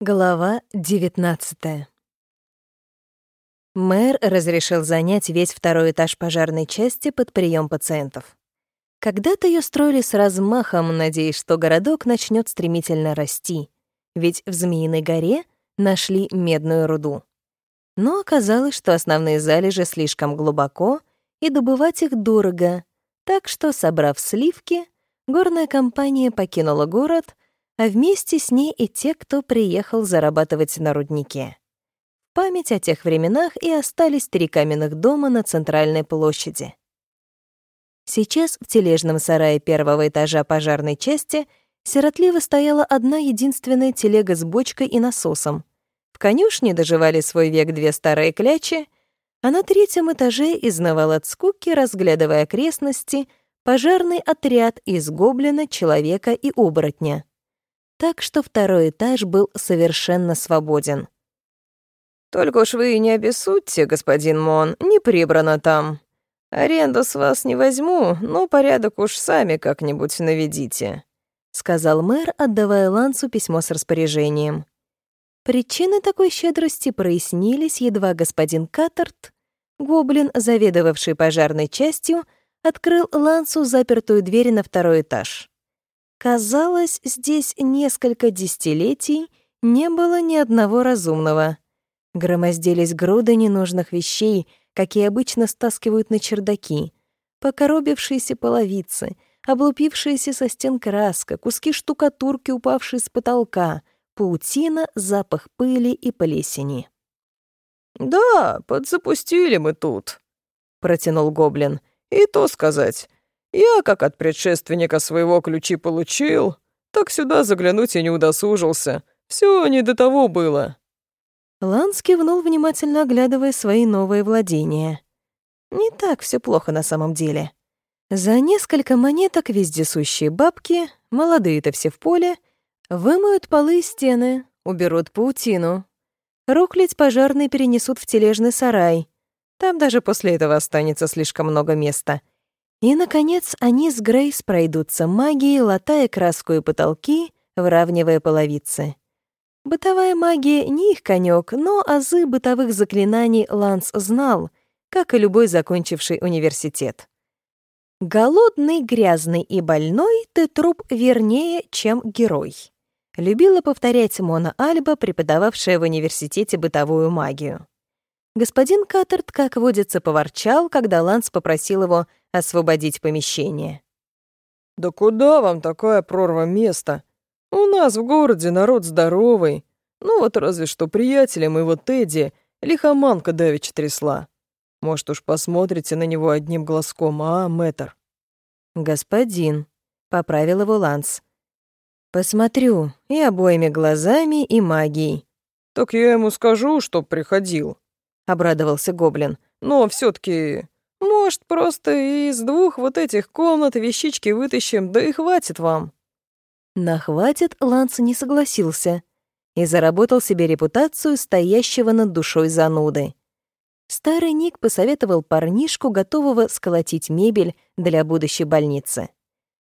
Глава 19 Мэр разрешил занять весь второй этаж пожарной части под прием пациентов. Когда-то ее строили с размахом, надеясь, что городок начнет стремительно расти, ведь в Змеиной горе нашли медную руду. Но оказалось, что основные залежи слишком глубоко, и добывать их дорого, так что, собрав сливки, горная компания покинула город, а вместе с ней и те, кто приехал зарабатывать на руднике. Память о тех временах и остались три каменных дома на центральной площади. Сейчас в тележном сарае первого этажа пожарной части сиротливо стояла одна единственная телега с бочкой и насосом. В конюшне доживали свой век две старые клячи, а на третьем этаже изнывал от скуки, разглядывая окрестности, пожарный отряд из гоблина, человека и оборотня так что второй этаж был совершенно свободен. «Только уж вы не обессудьте, господин Мон, не прибрано там. Аренду с вас не возьму, но порядок уж сами как-нибудь наведите», — сказал мэр, отдавая Лансу письмо с распоряжением. Причины такой щедрости прояснились, едва господин Каттерт, гоблин, заведовавший пожарной частью, открыл Лансу запертую дверь на второй этаж. Казалось, здесь несколько десятилетий не было ни одного разумного. Громоздились груды ненужных вещей, какие обычно стаскивают на чердаки, покоробившиеся половицы, облупившиеся со стен краска, куски штукатурки, упавшие с потолка, паутина, запах пыли и плесени. «Да, подзапустили мы тут», — протянул гоблин. «И то сказать, я, как от предшественника своего ключи получил, так сюда заглянуть и не удосужился. Все не до того было». Ланс кивнул, внимательно оглядывая свои новые владения. Не так все плохо на самом деле. За несколько монеток вездесущие бабки, молодые-то все в поле, вымоют полы и стены, уберут паутину. Рухлядь пожарные перенесут в тележный сарай. Там даже после этого останется слишком много места — и, наконец, они с Грейс пройдутся магией, латая краску и потолки, выравнивая половицы. Бытовая магия не их конек, но азы бытовых заклинаний Ланс знал, как и любой закончивший университет. «Голодный, грязный и больной ты труп вернее, чем герой», любила повторять Мона Альба, преподававшая в университете бытовую магию. Господин Каттерт, как водится, поворчал, когда Ланс попросил его освободить помещение. «Да куда вам такая прорва места? У нас в городе народ здоровый. Ну вот разве что приятелям его Тедди лихоманка давеча трясла. Может уж посмотрите на него одним глазком, а, мэтр?» «Господин», — поправил его Ланс. «Посмотрю и обоими глазами, и магией». «Так я ему скажу, чтоб приходил», — обрадовался Гоблин. «Но все таки может, просто из двух вот этих комнат вещички вытащим, да и хватит вам». На «хватит» Ланс не согласился и заработал себе репутацию стоящего над душой зануды. Старый Ник посоветовал парнишку, готового сколотить мебель для будущей больницы.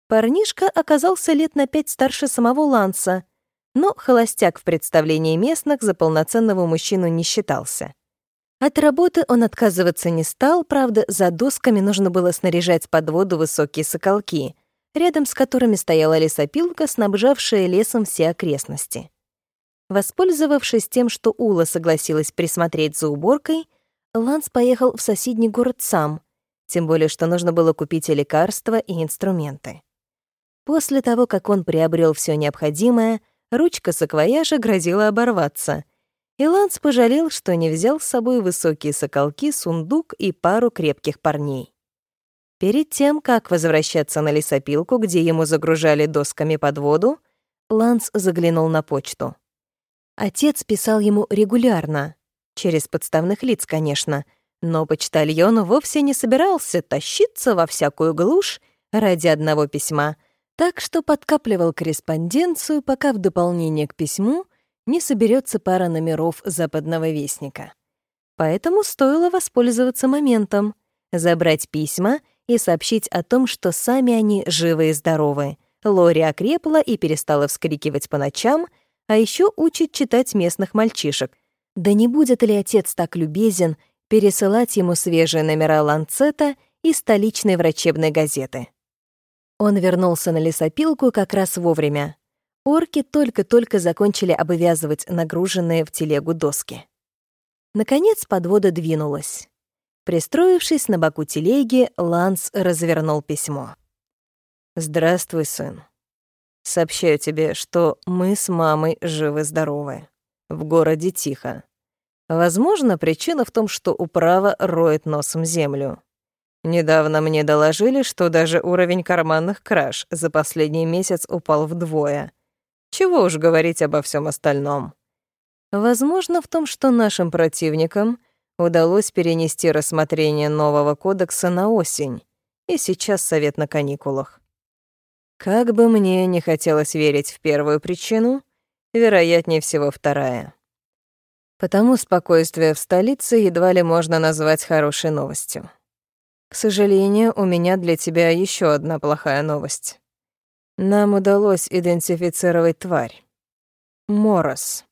Парнишка оказался лет на пять старше самого Ланса, но холостяк в представлении местных за полноценного мужчину не считался. От работы он отказываться не стал, правда, за досками нужно было снаряжать под воду высокие соколки, рядом с которыми стояла лесопилка, снабжавшая лесом все окрестности. Воспользовавшись тем, что Ула согласилась присмотреть за уборкой, Ланс поехал в соседний город сам, тем более что нужно было купить и лекарства, и инструменты. После того, как он приобрел все необходимое, ручка саквояжа грозила оборваться, Ланс пожалел, что не взял с собой высокие соколки, сундук и пару крепких парней. Перед тем, как возвращаться на лесопилку, где ему загружали досками под воду, Ланс заглянул на почту. Отец писал ему регулярно, через подставных лиц, конечно, но почтальон вовсе не собирался тащиться во всякую глушь ради одного письма, так что подкапливал корреспонденцию, пока в дополнение к письму не соберется пара номеров западного вестника. Поэтому стоило воспользоваться моментом, забрать письма и сообщить о том, что сами они живы и здоровы. Лори окрепла и перестала вскрикивать по ночам, А еще учит читать местных мальчишек. Да не будет ли отец так любезен пересылать ему свежие номера «Ланцета» и столичной врачебной газеты? Он вернулся на лесопилку как раз вовремя. Орки только-только закончили обвязывать нагруженные в телегу доски. Наконец подвода двинулась. Пристроившись на боку телеги, Ланс развернул письмо. «Здравствуй, сын. Сообщаю тебе, что мы с мамой живы-здоровы. В городе тихо. Возможно, причина в том, что управа роет носом землю. Недавно мне доложили, что даже уровень карманных краж за последний месяц упал вдвое. Чего уж говорить обо всем остальном. Возможно, в том, что нашим противникам удалось перенести рассмотрение нового кодекса на осень, и сейчас совет на каникулах. Как бы мне не хотелось верить в первую причину, вероятнее всего вторая. Потому спокойствие в столице едва ли можно назвать хорошей новостью. К сожалению, у меня для тебя еще одна плохая новость. Нам удалось идентифицировать тварь. Морос.